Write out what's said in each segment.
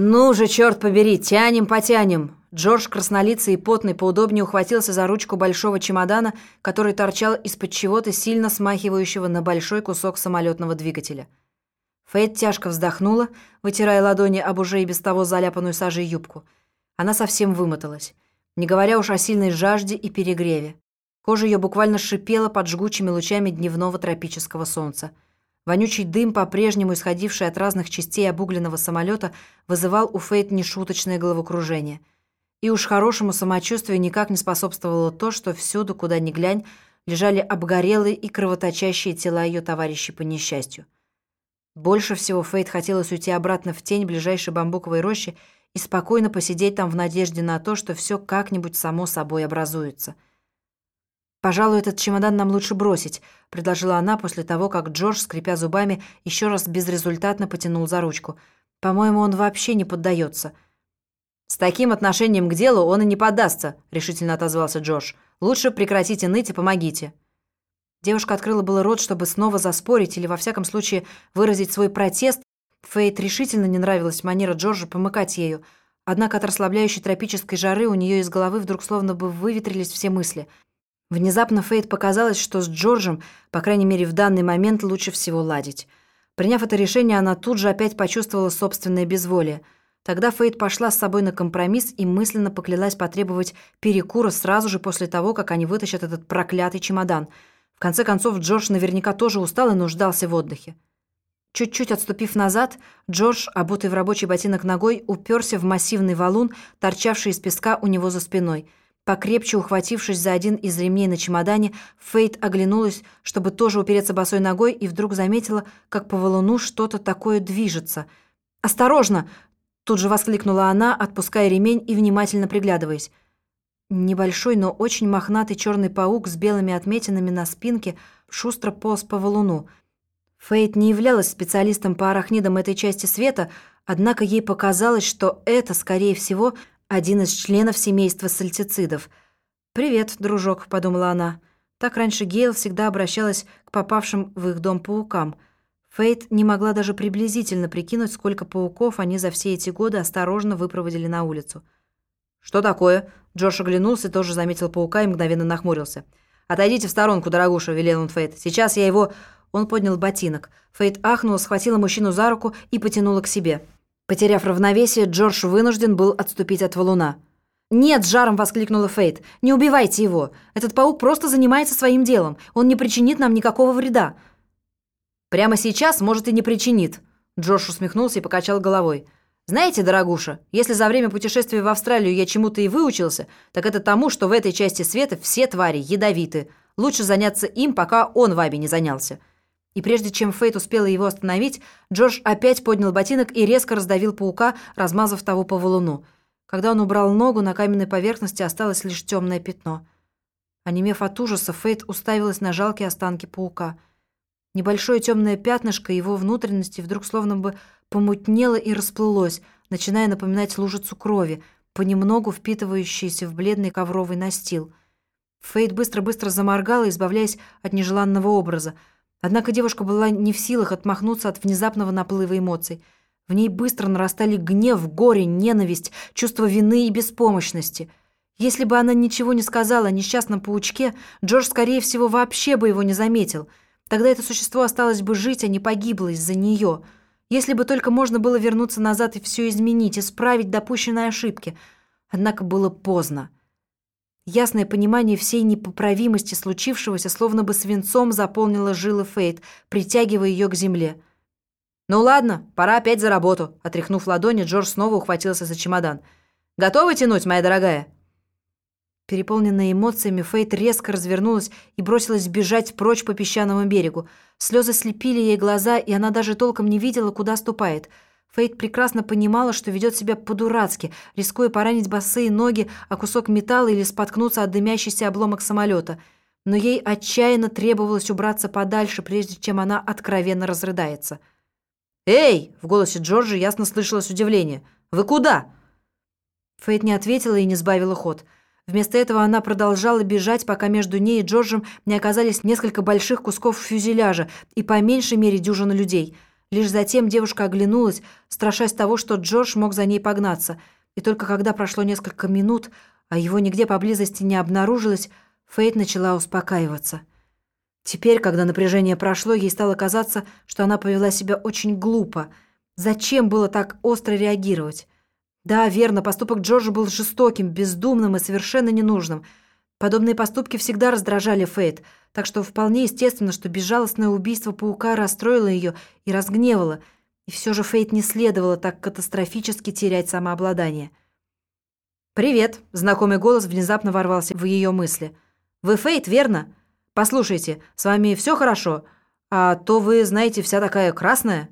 «Ну же, черт побери, тянем, потянем!» Джордж, краснолицый и потный, поудобнее ухватился за ручку большого чемодана, который торчал из-под чего-то сильно смахивающего на большой кусок самолетного двигателя. Фейт тяжко вздохнула, вытирая ладони об уже и без того заляпанную сажей юбку. Она совсем вымоталась, не говоря уж о сильной жажде и перегреве. Кожа ее буквально шипела под жгучими лучами дневного тропического солнца. Вонючий дым, по-прежнему исходивший от разных частей обугленного самолета, вызывал у Фейт нешуточное головокружение. И уж хорошему самочувствию никак не способствовало то, что всюду, куда ни глянь, лежали обгорелые и кровоточащие тела ее товарищей по несчастью. Больше всего Фейт хотелось уйти обратно в тень ближайшей бамбуковой рощи и спокойно посидеть там в надежде на то, что все как-нибудь само собой образуется – «Пожалуй, этот чемодан нам лучше бросить», — предложила она после того, как Джордж, скрипя зубами, еще раз безрезультатно потянул за ручку. «По-моему, он вообще не поддается». «С таким отношением к делу он и не поддастся», — решительно отозвался Джордж. «Лучше прекратите ныть и помогите». Девушка открыла было рот, чтобы снова заспорить или, во всяком случае, выразить свой протест. Фейт решительно не нравилась манера Джорджа помыкать ею. Однако от расслабляющей тропической жары у нее из головы вдруг словно бы выветрились все мысли — Внезапно Фейт показалось, что с Джорджем, по крайней мере в данный момент, лучше всего ладить. Приняв это решение, она тут же опять почувствовала собственное безволие. Тогда Фейт пошла с собой на компромисс и мысленно поклялась потребовать перекура сразу же после того, как они вытащат этот проклятый чемодан. В конце концов, Джордж наверняка тоже устал и нуждался в отдыхе. Чуть-чуть отступив назад, Джордж, обутый в рабочий ботинок ногой, уперся в массивный валун, торчавший из песка у него за спиной – Покрепче ухватившись за один из ремней на чемодане, Фейт оглянулась, чтобы тоже упереться босой ногой, и вдруг заметила, как по валуну что-то такое движется. «Осторожно!» — тут же воскликнула она, отпуская ремень и внимательно приглядываясь. Небольшой, но очень мохнатый черный паук с белыми отметинами на спинке шустро полз по валуну. Фейт не являлась специалистом по арахнидам этой части света, однако ей показалось, что это, скорее всего, один из членов семейства сальтицидов. «Привет, дружок», — подумала она. Так раньше Гейл всегда обращалась к попавшим в их дом паукам. Фейт не могла даже приблизительно прикинуть, сколько пауков они за все эти годы осторожно выпроводили на улицу. «Что такое?» Джош оглянулся, тоже заметил паука и мгновенно нахмурился. «Отойдите в сторонку, дорогуша», — велел он Фейт. «Сейчас я его...» Он поднял ботинок. Фейт ахнула, схватила мужчину за руку и потянула к себе. Потеряв равновесие, Джордж вынужден был отступить от валуна. «Нет!» – с жаром воскликнула Фейт. «Не убивайте его! Этот паук просто занимается своим делом. Он не причинит нам никакого вреда». «Прямо сейчас, может, и не причинит», – Джордж усмехнулся и покачал головой. «Знаете, дорогуша, если за время путешествия в Австралию я чему-то и выучился, так это тому, что в этой части света все твари ядовиты. Лучше заняться им, пока он вами не занялся. И прежде чем Фейт успела его остановить, Джордж опять поднял ботинок и резко раздавил паука, размазав того по валуну. Когда он убрал ногу, на каменной поверхности осталось лишь темное пятно. Онемев от ужаса, Фейт уставилась на жалкие останки паука. Небольшое темное пятнышко его внутренности вдруг словно бы помутнело и расплылось, начиная напоминать лужицу крови, понемногу впитывающейся в бледный ковровый настил. Фейт быстро-быстро заморгала, избавляясь от нежеланного образа — Однако девушка была не в силах отмахнуться от внезапного наплыва эмоций. В ней быстро нарастали гнев, горе, ненависть, чувство вины и беспомощности. Если бы она ничего не сказала о несчастном паучке, Джордж, скорее всего, вообще бы его не заметил. Тогда это существо осталось бы жить, а не погибло из-за нее. Если бы только можно было вернуться назад и все изменить, исправить допущенные ошибки. Однако было поздно. Ясное понимание всей непоправимости случившегося словно бы свинцом заполнило жилы Фейт, притягивая ее к земле. «Ну ладно, пора опять за работу», — отряхнув ладони, Джордж снова ухватился за чемодан. «Готовы тянуть, моя дорогая?» Переполненная эмоциями, Фейт резко развернулась и бросилась бежать прочь по песчаному берегу. Слезы слепили ей глаза, и она даже толком не видела, куда ступает — Фейт прекрасно понимала, что ведет себя по-дурацки, рискуя поранить босые ноги о кусок металла или споткнуться от дымящийся обломок самолета. Но ей отчаянно требовалось убраться подальше, прежде чем она откровенно разрыдается. «Эй!» — в голосе Джорджа ясно слышалось удивление. «Вы куда?» Фейт не ответила и не сбавила ход. Вместо этого она продолжала бежать, пока между ней и Джорджем не оказались несколько больших кусков фюзеляжа и по меньшей мере дюжина людей — Лишь затем девушка оглянулась, страшась того, что Джордж мог за ней погнаться. И только когда прошло несколько минут, а его нигде поблизости не обнаружилось, Фейт начала успокаиваться. Теперь, когда напряжение прошло, ей стало казаться, что она повела себя очень глупо. Зачем было так остро реагировать? Да, верно, поступок Джорджа был жестоким, бездумным и совершенно ненужным. Подобные поступки всегда раздражали Фейт, так что вполне естественно, что безжалостное убийство паука расстроило ее и разгневало, и все же Фейт не следовало так катастрофически терять самообладание. «Привет!» – знакомый голос внезапно ворвался в ее мысли. «Вы Фейт, верно? Послушайте, с вами все хорошо, а то вы, знаете, вся такая красная».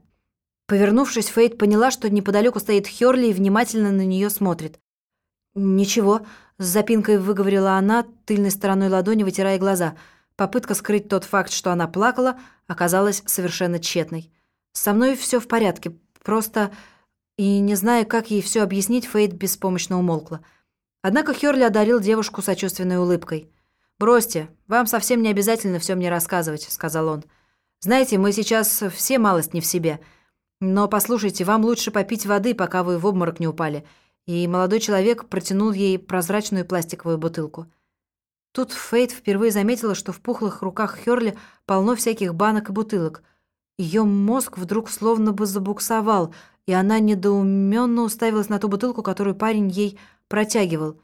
Повернувшись, Фейт поняла, что неподалеку стоит Хёрли и внимательно на нее смотрит. «Ничего», — с запинкой выговорила она, тыльной стороной ладони вытирая глаза. Попытка скрыть тот факт, что она плакала, оказалась совершенно тщетной. «Со мной все в порядке, просто...» И, не зная, как ей все объяснить, Фейт беспомощно умолкла. Однако Хёрли одарил девушку сочувственной улыбкой. «Бросьте, вам совсем не обязательно все мне рассказывать», — сказал он. «Знаете, мы сейчас все малость не в себе». Но послушайте, вам лучше попить воды, пока вы в обморок не упали. И молодой человек протянул ей прозрачную пластиковую бутылку. Тут Фейт впервые заметила, что в пухлых руках Хёрли полно всяких банок и бутылок. Ее мозг вдруг словно бы забуксовал, и она недоуменно уставилась на ту бутылку, которую парень ей протягивал.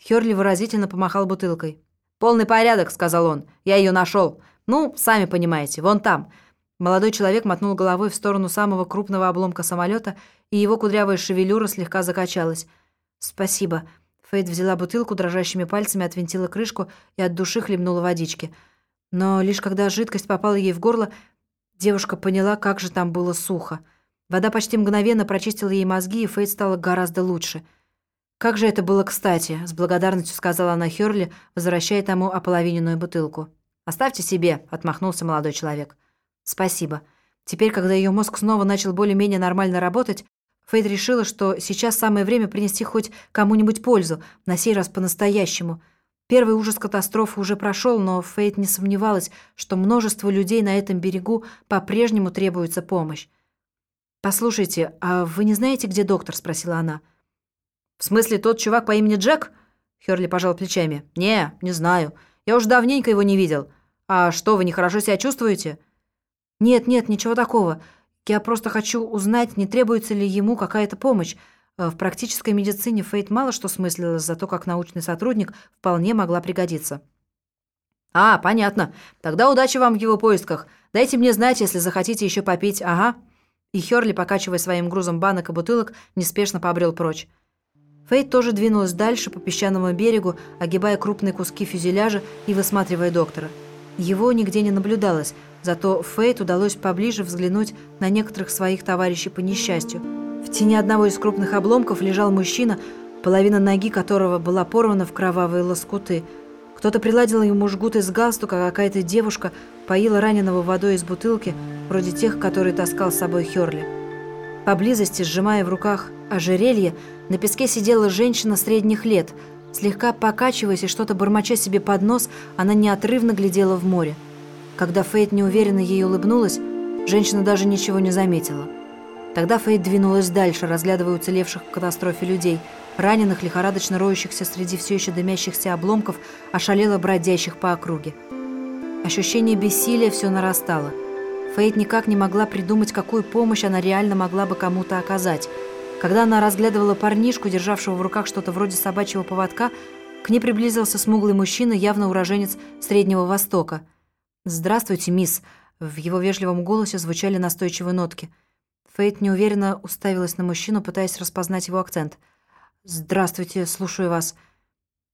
Хёрли выразительно помахал бутылкой. «Полный порядок», — сказал он. «Я ее нашел. Ну, сами понимаете, вон там». Молодой человек мотнул головой в сторону самого крупного обломка самолета, и его кудрявая шевелюра слегка закачалась. «Спасибо». Фейд взяла бутылку, дрожащими пальцами отвинтила крышку и от души хлебнула водички. Но лишь когда жидкость попала ей в горло, девушка поняла, как же там было сухо. Вода почти мгновенно прочистила ей мозги, и Фейд стало гораздо лучше. «Как же это было кстати», — с благодарностью сказала она Хёрли, возвращая тому ополовиненную бутылку. «Оставьте себе», — отмахнулся молодой человек. Спасибо. Теперь, когда ее мозг снова начал более-менее нормально работать, Фейт решила, что сейчас самое время принести хоть кому-нибудь пользу, на сей раз по-настоящему. Первый ужас катастрофы уже прошел, но Фейт не сомневалась, что множество людей на этом берегу по-прежнему требуется помощь. «Послушайте, а вы не знаете, где доктор?» – спросила она. «В смысле, тот чувак по имени Джек?» Хёрли пожал плечами. «Не, не знаю. Я уж давненько его не видел. А что, вы нехорошо себя чувствуете?» «Нет, нет, ничего такого. Я просто хочу узнать, не требуется ли ему какая-то помощь. Э, в практической медицине Фейт мало что смыслила, зато как научный сотрудник вполне могла пригодиться». «А, понятно. Тогда удачи вам в его поисках. Дайте мне знать, если захотите еще попить, ага». И Хёрли, покачивая своим грузом банок и бутылок, неспешно побрел прочь. Фейт тоже двинулась дальше по песчаному берегу, огибая крупные куски фюзеляжа и высматривая доктора. Его нигде не наблюдалось, зато Фейт удалось поближе взглянуть на некоторых своих товарищей по несчастью. В тени одного из крупных обломков лежал мужчина, половина ноги которого была порвана в кровавые лоскуты. Кто-то приладил ему жгут из галстука, а какая-то девушка поила раненого водой из бутылки, вроде тех, которые таскал с собой Хёрли. Поблизости, сжимая в руках ожерелье, на песке сидела женщина средних лет – Слегка покачиваясь и что-то бормоча себе под нос, она неотрывно глядела в море. Когда Фейт неуверенно ей улыбнулась, женщина даже ничего не заметила. Тогда Фейт двинулась дальше, разглядывая уцелевших в катастрофе людей, раненых, лихорадочно роющихся среди все еще дымящихся обломков, ошалело бродящих по округе. Ощущение бессилия все нарастало. Фейт никак не могла придумать, какую помощь она реально могла бы кому-то оказать – когда она разглядывала парнишку, державшего в руках что-то вроде собачьего поводка, к ней приблизился смуглый мужчина, явно уроженец Среднего Востока. «Здравствуйте, мисс!» В его вежливом голосе звучали настойчивые нотки. Фейт неуверенно уставилась на мужчину, пытаясь распознать его акцент. «Здравствуйте, слушаю вас.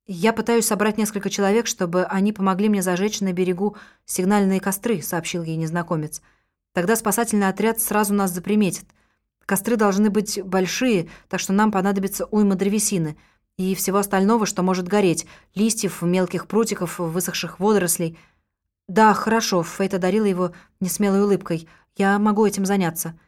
Я пытаюсь собрать несколько человек, чтобы они помогли мне зажечь на берегу сигнальные костры», — сообщил ей незнакомец. «Тогда спасательный отряд сразу нас заприметит». Костры должны быть большие, так что нам понадобится уйма древесины и всего остального, что может гореть, листьев, мелких прутиков, высохших водорослей. Да, хорошо, Фейт одарила его несмелой улыбкой. Я могу этим заняться.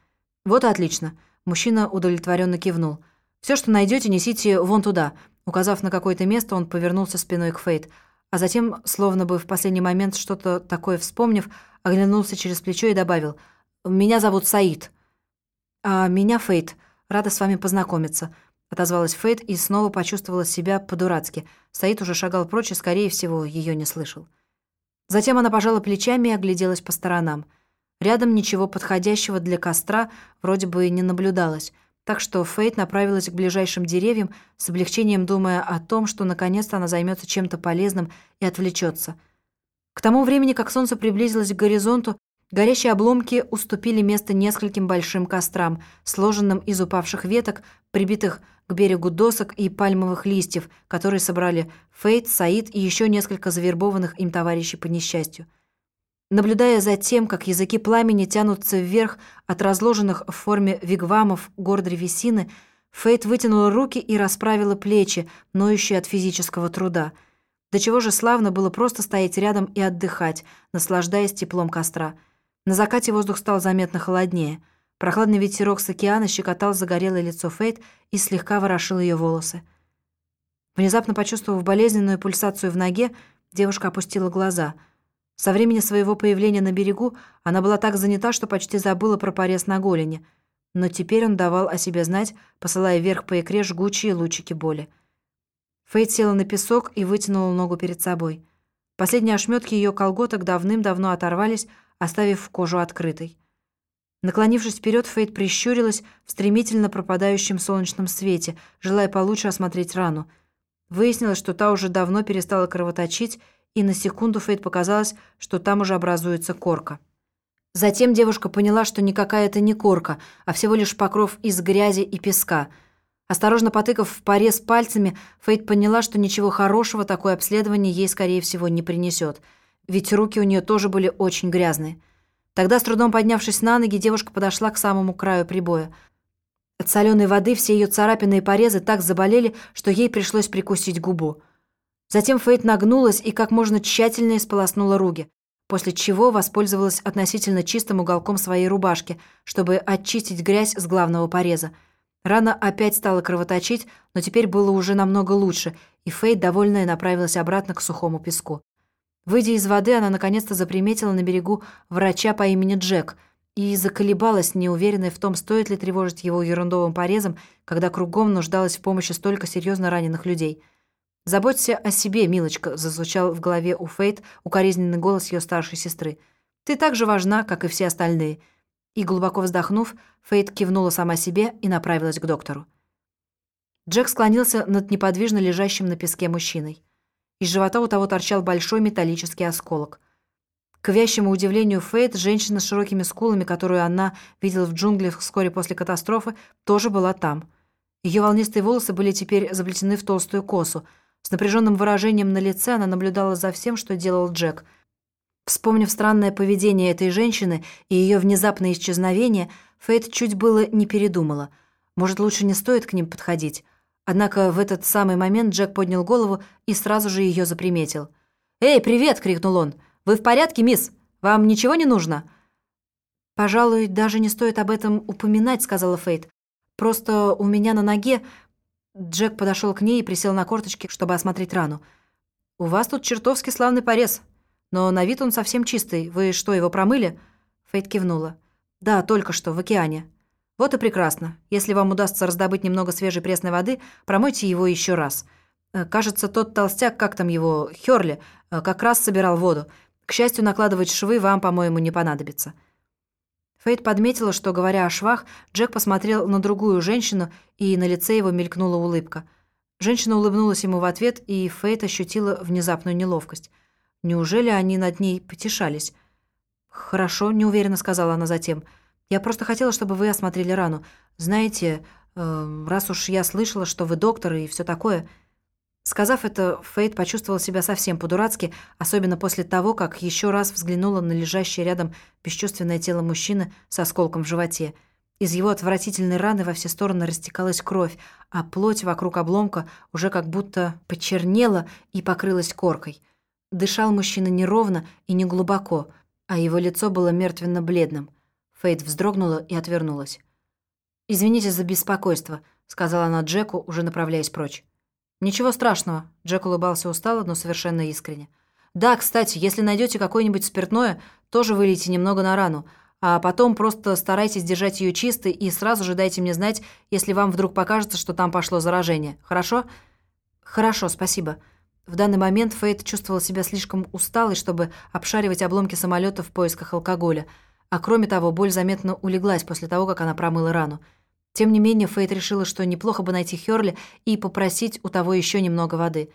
Вот и отлично. Мужчина удовлетворенно кивнул. Все, что найдете, несите вон туда. Указав на какое-то место, он повернулся спиной к Фейт, а затем, словно бы в последний момент что-то такое вспомнив, оглянулся через плечо и добавил Меня зовут Саид». «А меня Фейт. Рада с вами познакомиться», — отозвалась Фейт и снова почувствовала себя по-дурацки. Саид уже шагал прочь и, скорее всего, ее не слышал. Затем она пожала плечами и огляделась по сторонам. Рядом ничего подходящего для костра вроде бы и не наблюдалось, так что Фейт направилась к ближайшим деревьям, с облегчением думая о том, что наконец-то она займется чем-то полезным и отвлечется. К тому времени, как солнце приблизилось к горизонту, горящие обломки уступили место нескольким большим кострам, сложенным из упавших веток, прибитых к берегу досок и пальмовых листьев, которые собрали Фейт, Саид и еще несколько завербованных им товарищей по несчастью. Наблюдая за тем, как языки пламени тянутся вверх от разложенных в форме вигвамов гор древесины, Фейт вытянула руки и расправила плечи, ноющие от физического труда. До чего же славно было просто стоять рядом и отдыхать, наслаждаясь теплом костра. На закате воздух стал заметно холоднее. Прохладный ветерок с океана щекотал загорелое лицо Фейт и слегка ворошил ее волосы. Внезапно почувствовав болезненную пульсацию в ноге, девушка опустила глаза — со времени своего появления на берегу она была так занята, что почти забыла про порез на голени. Но теперь он давал о себе знать, посылая вверх по икре жгучие лучики боли. Фейт села на песок и вытянула ногу перед собой. Последние ошметки ее колготок давным-давно оторвались, оставив кожу открытой. Наклонившись вперед, Фейт прищурилась в стремительно пропадающем солнечном свете, желая получше осмотреть рану. Выяснилось, что та уже давно перестала кровоточить, и на секунду Фейт показалось, что там уже образуется корка. Затем девушка поняла, что никакая это не корка, а всего лишь покров из грязи и песка. Осторожно потыкав в порез пальцами, Фейт поняла, что ничего хорошего такое обследование ей, скорее всего, не принесет, ведь руки у нее тоже были очень грязные. Тогда, с трудом поднявшись на ноги, девушка подошла к самому краю прибоя. От соленой воды все ее царапины и порезы так заболели, что ей пришлось прикусить губу. Затем Фейт нагнулась и как можно тщательнее сполоснула руки, после чего воспользовалась относительно чистым уголком своей рубашки, чтобы очистить грязь с главного пореза. Рана опять стала кровоточить, но теперь было уже намного лучше, и Фейт, довольная, направилась обратно к сухому песку. Выйдя из воды, она наконец-то заприметила на берегу врача по имени Джек и заколебалась, неуверенная в том, стоит ли тревожить его ерундовым порезом, когда кругом нуждалась в помощи столько серьезно раненых людей – «Заботься о себе, милочка», — зазвучал в голове у Фейт укоризненный голос ее старшей сестры. «Ты так же важна, как и все остальные». И, глубоко вздохнув, Фейт кивнула сама себе и направилась к доктору. Джек склонился над неподвижно лежащим на песке мужчиной. Из живота у того торчал большой металлический осколок. К вящему удивлению Фейт, женщина с широкими скулами, которую она видела в джунглях вскоре после катастрофы, тоже была там. Ее волнистые волосы были теперь заплетены в толстую косу — с напряженным выражением на лице она наблюдала за всем, что делал Джек. Вспомнив странное поведение этой женщины и ее внезапное исчезновение, Фейт чуть было не передумала. Может, лучше не стоит к ним подходить. Однако в этот самый момент Джек поднял голову и сразу же ее заприметил. «Эй, привет!» — крикнул он. «Вы в порядке, мисс? Вам ничего не нужно?» «Пожалуй, даже не стоит об этом упоминать», — сказала Фейт. «Просто у меня на ноге Джек подошел к ней и присел на корточки, чтобы осмотреть рану. «У вас тут чертовски славный порез. Но на вид он совсем чистый. Вы что, его промыли?» Фейт кивнула. «Да, только что, в океане». «Вот и прекрасно. Если вам удастся раздобыть немного свежей пресной воды, промойте его еще раз. Э, кажется, тот толстяк, как там его, Хёрли, э, как раз собирал воду. К счастью, накладывать швы вам, по-моему, не понадобится». Фейт подметила, что, говоря о швах, Джек посмотрел на другую женщину, и на лице его мелькнула улыбка. Женщина улыбнулась ему в ответ, и Фейт ощутила внезапную неловкость. Неужели они над ней потешались? «Хорошо», — неуверенно сказала она затем. «Я просто хотела, чтобы вы осмотрели рану. Знаете, э, раз уж я слышала, что вы доктор и все такое...» Сказав это, Фейт почувствовал себя совсем по-дурацки, особенно после того, как еще раз взглянула на лежащее рядом бесчувственное тело мужчины с осколком в животе. Из его отвратительной раны во все стороны растекалась кровь, а плоть вокруг обломка уже как будто почернела и покрылась коркой. Дышал мужчина неровно и неглубоко, а его лицо было мертвенно-бледным. Фейт вздрогнула и отвернулась. «Извините за беспокойство», — сказала она Джеку, уже направляясь прочь. «Ничего страшного», — Джек улыбался устало, но совершенно искренне. «Да, кстати, если найдете какое-нибудь спиртное, тоже вылейте немного на рану, а потом просто старайтесь держать ее чистой и сразу же дайте мне знать, если вам вдруг покажется, что там пошло заражение. Хорошо? Хорошо, спасибо. В данный момент Фейт чувствовал себя слишком усталой, чтобы обшаривать обломки самолета в поисках алкоголя. А кроме того, боль заметно улеглась после того, как она промыла рану. Тем не менее, Фейт решила, что неплохо бы найти Хёрли и попросить у того еще немного воды.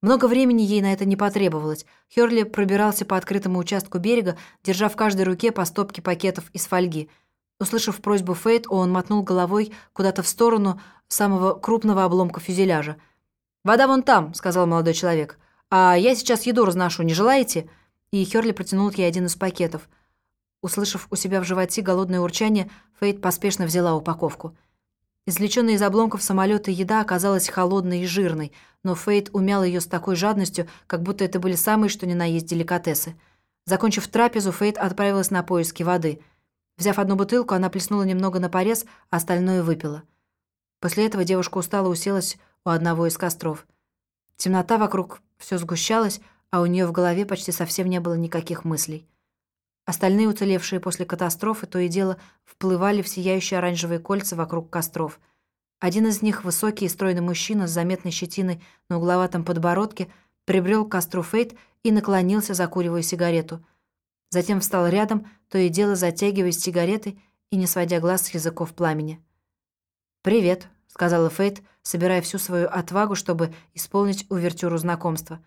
Много времени ей на это не потребовалось. Хёрли пробирался по открытому участку берега, держа в каждой руке по стопке пакетов из фольги. Услышав просьбу Фейт, он мотнул головой куда-то в сторону самого крупного обломка фюзеляжа. «Вода вон там», — сказал молодой человек. «А я сейчас еду разношу, не желаете?» И Хёрли протянул ей один из пакетов — Услышав у себя в животе голодное урчание, Фейт поспешно взяла упаковку. Извлеченная из обломков самолета еда оказалась холодной и жирной, но Фейт умял ее с такой жадностью, как будто это были самые что ни на есть деликатесы. Закончив трапезу, Фейт отправилась на поиски воды. Взяв одну бутылку, она плеснула немного на порез, а остальное выпила. После этого девушка устало уселась у одного из костров. Темнота вокруг все сгущалась, а у нее в голове почти совсем не было никаких мыслей. Остальные уцелевшие после катастрофы то и дело вплывали в сияющие оранжевые кольца вокруг костров. Один из них, высокий и стройный мужчина с заметной щетиной на угловатом подбородке, прибрел к костру Фейт и наклонился, закуривая сигарету. Затем встал рядом, то и дело затягиваясь сигаретой и не сводя глаз с языков пламени. «Привет», — сказала Фейт, собирая всю свою отвагу, чтобы исполнить увертюру знакомства.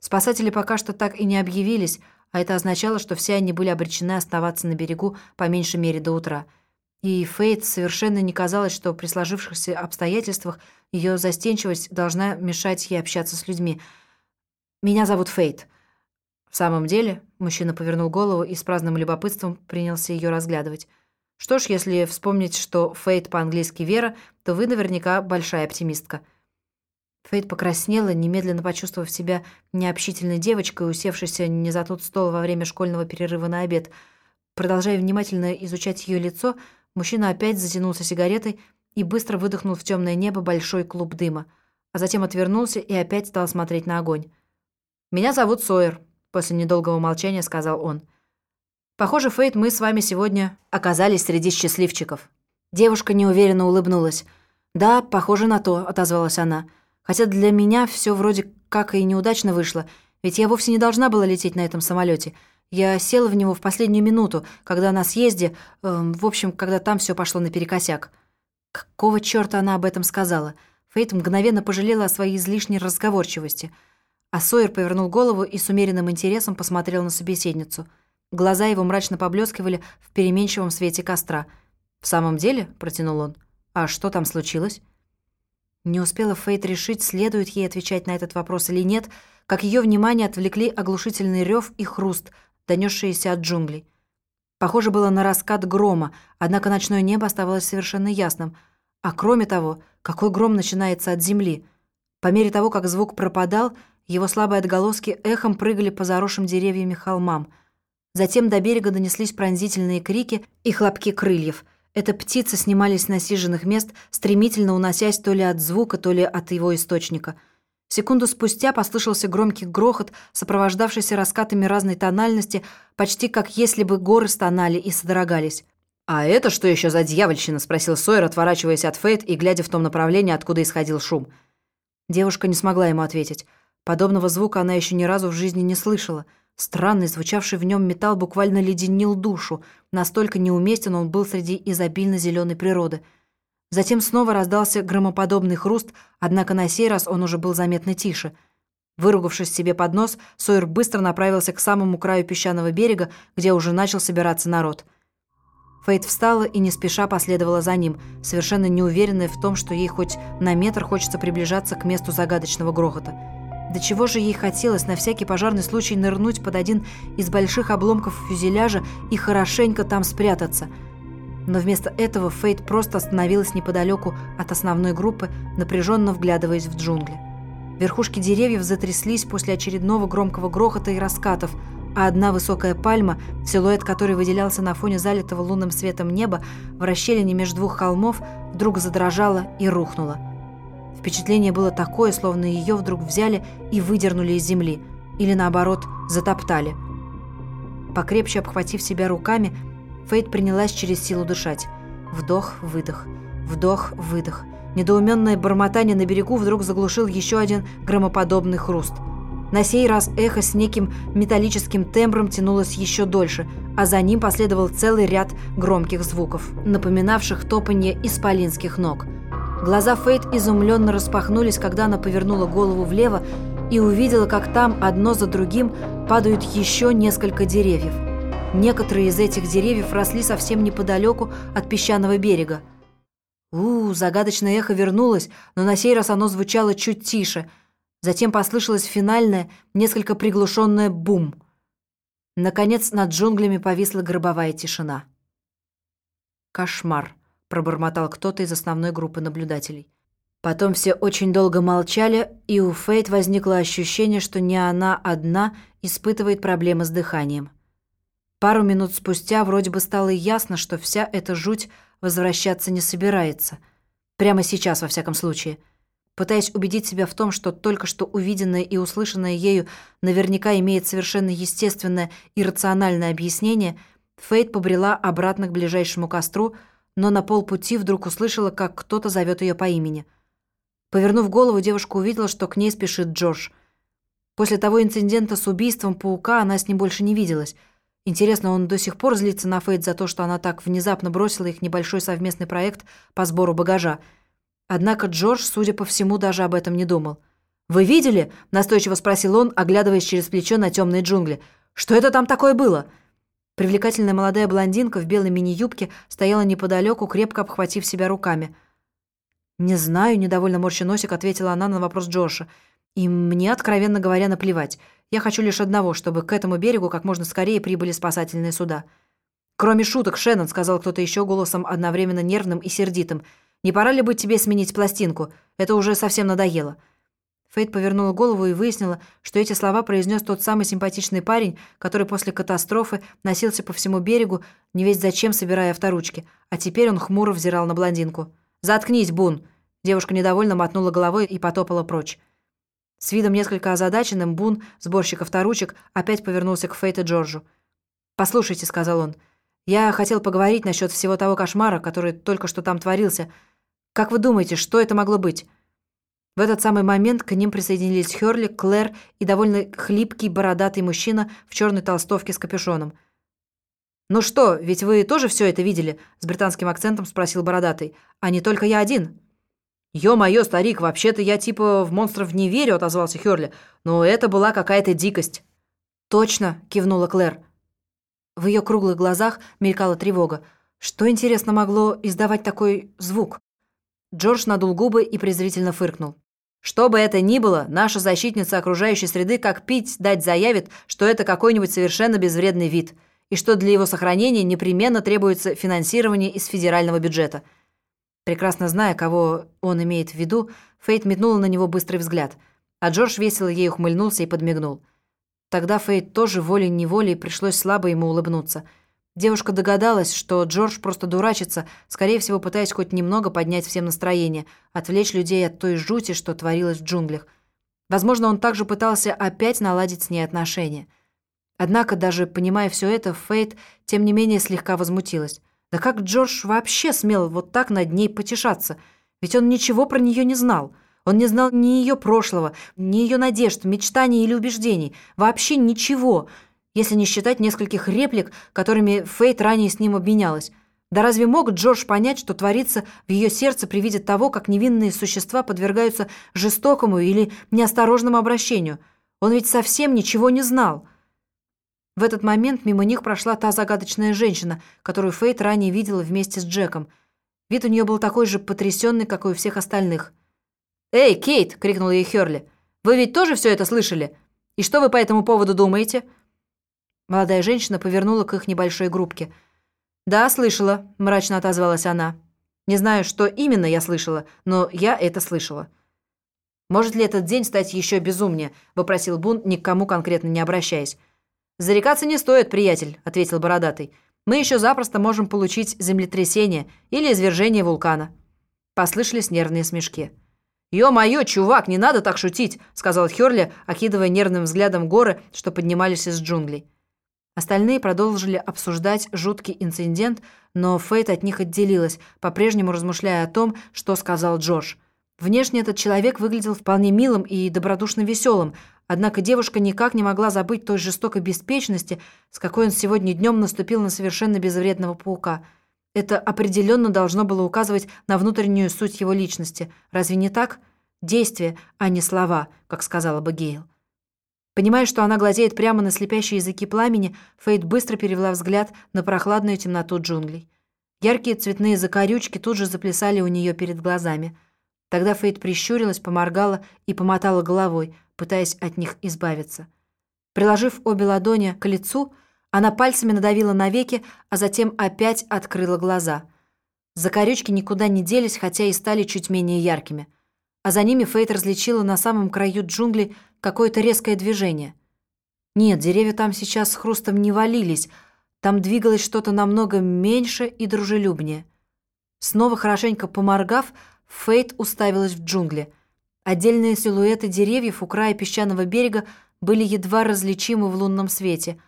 Спасатели пока что так и не объявились, а это означало, что все они были обречены оставаться на берегу по меньшей мере до утра. И Фейт совершенно не казалось, что при сложившихся обстоятельствах ее застенчивость должна мешать ей общаться с людьми. «Меня зовут Фейт». В самом деле, мужчина повернул голову и с праздным любопытством принялся ее разглядывать. Что ж, если вспомнить, что Фейт по-английски «вера», то вы наверняка большая оптимистка. Фейт покраснела, немедленно почувствовав себя необщительной девочкой, усевшейся не за тот стол во время школьного перерыва на обед. Продолжая внимательно изучать ее лицо, мужчина опять затянулся сигаретой и быстро выдохнул в темное небо большой клуб дыма, а затем отвернулся и опять стал смотреть на огонь. «Меня зовут Сойер», — после недолгого молчания сказал он. «Похоже, Фейт, мы с вами сегодня оказались среди счастливчиков». Девушка неуверенно улыбнулась. «Да, похоже на то», — отозвалась она. Хотя для меня все вроде как и неудачно вышло, ведь я вовсе не должна была лететь на этом самолете. Я села в него в последнюю минуту, когда на съезде, э, в общем, когда там все пошло наперекосяк. Какого чёрта она об этом сказала? Фейт мгновенно пожалела о своей излишней разговорчивости. А Сойер повернул голову и с умеренным интересом посмотрел на собеседницу. Глаза его мрачно поблескивали в переменчивом свете костра. «В самом деле?» – протянул он. «А что там случилось?» Не успела Фейт решить, следует ей отвечать на этот вопрос или нет, как ее внимание отвлекли оглушительный рев и хруст, донесшиеся от джунглей. Похоже было на раскат грома, однако ночное небо оставалось совершенно ясным. А кроме того, какой гром начинается от земли? По мере того, как звук пропадал, его слабые отголоски эхом прыгали по заросшим деревьями холмам. Затем до берега донеслись пронзительные крики и хлопки крыльев — это птицы снимались с насиженных мест, стремительно уносясь то ли от звука, то ли от его источника. Секунду спустя послышался громкий грохот, сопровождавшийся раскатами разной тональности, почти как если бы горы стонали и содрогались. «А это что еще за дьявольщина?» — спросил Сойер, отворачиваясь от Фейт и глядя в том направлении, откуда исходил шум. Девушка не смогла ему ответить. Подобного звука она еще ни разу в жизни не слышала — Странный, звучавший в нем металл буквально леденил душу, настолько неуместен он был среди изобильно зеленой природы. Затем снова раздался громоподобный хруст, однако на сей раз он уже был заметно тише. Выругавшись себе под нос, Сойер быстро направился к самому краю песчаного берега, где уже начал собираться народ. Фейт встала и не спеша последовала за ним, совершенно неуверенная в том, что ей хоть на метр хочется приближаться к месту загадочного грохота. До чего же ей хотелось на всякий пожарный случай нырнуть под один из больших обломков фюзеляжа и хорошенько там спрятаться. Но вместо этого Фейт просто остановилась неподалеку от основной группы, напряженно вглядываясь в джунгли. Верхушки деревьев затряслись после очередного громкого грохота и раскатов, а одна высокая пальма, силуэт которой выделялся на фоне залитого лунным светом неба, в расщелине между двух холмов, вдруг задрожала и рухнула – Впечатление было такое, словно ее вдруг взяли и выдернули из земли, или наоборот, затоптали. Покрепче обхватив себя руками, Фейт принялась через силу дышать. Вдох-выдох, вдох-выдох. Недоуменное бормотание на берегу вдруг заглушил еще один громоподобный хруст. На сей раз эхо с неким металлическим тембром тянулось еще дольше, а за ним последовал целый ряд громких звуков, напоминавших топанье исполинских ног. Глаза Фейт изумленно распахнулись, когда она повернула голову влево и увидела, как там одно за другим падают еще несколько деревьев. Некоторые из этих деревьев росли совсем неподалеку от песчаного берега. у, загадочное эхо вернулось, но на сей раз оно звучало чуть тише. Затем послышалось финальное, несколько приглушенное «бум». Наконец над джунглями повисла гробовая тишина. «Кошмар», — пробормотал кто-то из основной группы наблюдателей. Потом все очень долго молчали, и у Фейт возникло ощущение, что не она одна испытывает проблемы с дыханием. Пару минут спустя вроде бы стало ясно, что вся эта жуть возвращаться не собирается. Прямо сейчас, во всяком случае. Пытаясь убедить себя в том, что только что увиденное и услышанное ею наверняка имеет совершенно естественное и рациональное объяснение, Фейт побрела обратно к ближайшему костру, но на полпути вдруг услышала, как кто-то зовет ее по имени – Повернув голову, девушка увидела, что к ней спешит Джордж. После того инцидента с убийством паука она с ним больше не виделась. Интересно, он до сих пор злится на Фейт за то, что она так внезапно бросила их небольшой совместный проект по сбору багажа. Однако Джордж, судя по всему, даже об этом не думал. «Вы видели?» – настойчиво спросил он, оглядываясь через плечо на темные джунгли. «Что это там такое было?» Привлекательная молодая блондинка в белой мини-юбке стояла неподалеку, крепко обхватив себя руками – «Не знаю», — недовольно морща носик ответила она на вопрос Джоша. «И мне, откровенно говоря, наплевать. Я хочу лишь одного, чтобы к этому берегу как можно скорее прибыли спасательные суда». «Кроме шуток, Шеннон», — сказал кто-то еще голосом одновременно нервным и сердитым. «Не пора ли быть тебе сменить пластинку? Это уже совсем надоело». Фейт повернула голову и выяснила, что эти слова произнес тот самый симпатичный парень, который после катастрофы носился по всему берегу, не весь зачем собирая авторучки, а теперь он хмуро взирал на блондинку. «Заткнись, Бун!» Девушка недовольно мотнула головой и потопала прочь. С видом несколько озадаченным Бун, сборщик авторучек, опять повернулся к Фейт и Джорджу. «Послушайте», — сказал он, — «я хотел поговорить насчет всего того кошмара, который только что там творился. Как вы думаете, что это могло быть?» В этот самый момент к ним присоединились Хёрли, Клэр и довольно хлипкий бородатый мужчина в черной толстовке с капюшоном. «Ну что, ведь вы тоже все это видели?» — с британским акцентом спросил бородатый. «А не только я один». «Ё-моё, старик, вообще-то я типа в монстров не верю», — отозвался Хёрли. «Но это была какая-то дикость». «Точно», — кивнула Клэр. В ее круглых глазах мелькала тревога. Что, интересно, могло издавать такой звук? Джордж надул губы и презрительно фыркнул. «Что бы это ни было, наша защитница окружающей среды как пить дать заявит, что это какой-нибудь совершенно безвредный вид» и что для его сохранения непременно требуется финансирование из федерального бюджета. Прекрасно зная, кого он имеет в виду, Фейт метнула на него быстрый взгляд, а Джордж весело ей ухмыльнулся и подмигнул. Тогда Фейт тоже волей-неволей пришлось слабо ему улыбнуться. Девушка догадалась, что Джордж просто дурачится, скорее всего, пытаясь хоть немного поднять всем настроение, отвлечь людей от той жути, что творилось в джунглях. Возможно, он также пытался опять наладить с ней отношения – Однако, даже понимая все это, Фейт, тем не менее, слегка возмутилась. Да как Джордж вообще смел вот так над ней потешаться? Ведь он ничего про нее не знал. Он не знал ни ее прошлого, ни ее надежд, мечтаний или убеждений. Вообще ничего, если не считать нескольких реплик, которыми Фейт ранее с ним обменялась. Да разве мог Джордж понять, что творится в ее сердце при виде того, как невинные существа подвергаются жестокому или неосторожному обращению? Он ведь совсем ничего не знал. В этот момент мимо них прошла та загадочная женщина, которую Фейт ранее видела вместе с Джеком. Вид у нее был такой же потрясенный, как и у всех остальных. «Эй, Кейт!» — крикнула ей Херли. «Вы ведь тоже все это слышали? И что вы по этому поводу думаете?» Молодая женщина повернула к их небольшой группке. «Да, слышала», — мрачно отозвалась она. «Не знаю, что именно я слышала, но я это слышала». «Может ли этот день стать еще безумнее?» — вопросил Бун, ни к кому конкретно не обращаясь. «Зарекаться не стоит, приятель», — ответил Бородатый. «Мы еще запросто можем получить землетрясение или извержение вулкана». Послышались нервные смешки. «Ё-моё, чувак, не надо так шутить», — сказал Хёрли, окидывая нервным взглядом горы, что поднимались из джунглей. Остальные продолжили обсуждать жуткий инцидент, но Фейт от них отделилась, по-прежнему размышляя о том, что сказал Джош. Внешне этот человек выглядел вполне милым и добродушно веселым, однако девушка никак не могла забыть той жестокой беспечности, с какой он сегодня днем наступил на совершенно безвредного паука. Это определенно должно было указывать на внутреннюю суть его личности. Разве не так? Действия, а не слова, как сказала бы Гейл. Понимая, что она глазеет прямо на слепящие языки пламени, Фейт быстро перевела взгляд на прохладную темноту джунглей. Яркие цветные закорючки тут же заплясали у нее перед глазами. Тогда Фейт прищурилась, поморгала и помотала головой, пытаясь от них избавиться. Приложив обе ладони к лицу, она пальцами надавила на веки, а затем опять открыла глаза. Закорючки никуда не делись, хотя и стали чуть менее яркими – а за ними Фейт различила на самом краю джунглей какое-то резкое движение. Нет, деревья там сейчас с хрустом не валились, там двигалось что-то намного меньше и дружелюбнее. Снова хорошенько поморгав, Фейт уставилась в джунгли. Отдельные силуэты деревьев у края песчаного берега были едва различимы в лунном свете,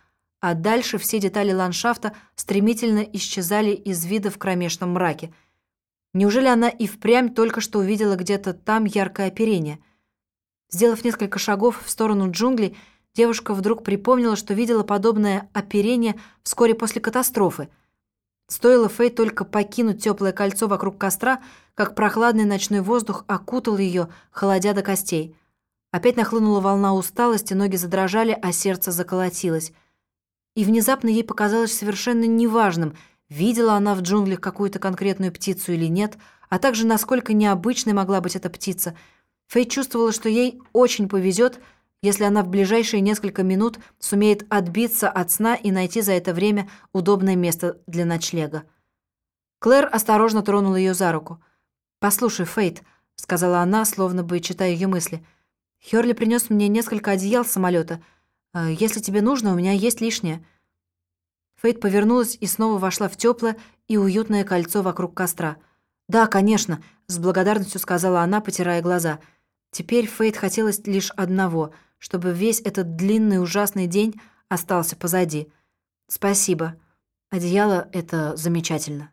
а дальше все детали ландшафта стремительно исчезали из вида в кромешном мраке – Неужели она и впрямь только что увидела где-то там яркое оперение? Сделав несколько шагов в сторону джунглей, девушка вдруг припомнила, что видела подобное оперение вскоре после катастрофы. Стоило Фэй только покинуть теплое кольцо вокруг костра, как прохладный ночной воздух окутал ее, холодя до костей. Опять нахлынула волна усталости, ноги задрожали, а сердце заколотилось. И внезапно ей показалось совершенно неважным — видела она в джунглях какую-то конкретную птицу или нет, а также насколько необычной могла быть эта птица. Фэй чувствовала, что ей очень повезет, если она в ближайшие несколько минут сумеет отбиться от сна и найти за это время удобное место для ночлега. Клэр осторожно тронула ее за руку. «Послушай, Фейт», — сказала она, словно бы читая ее мысли, — «Хёрли принес мне несколько одеял с самолета. Э, если тебе нужно, у меня есть лишнее». Фейт повернулась и снова вошла в теплое и уютное кольцо вокруг костра. «Да, конечно», — с благодарностью сказала она, потирая глаза. Теперь Фейт хотелось лишь одного, чтобы весь этот длинный ужасный день остался позади. «Спасибо. Одеяло — это замечательно».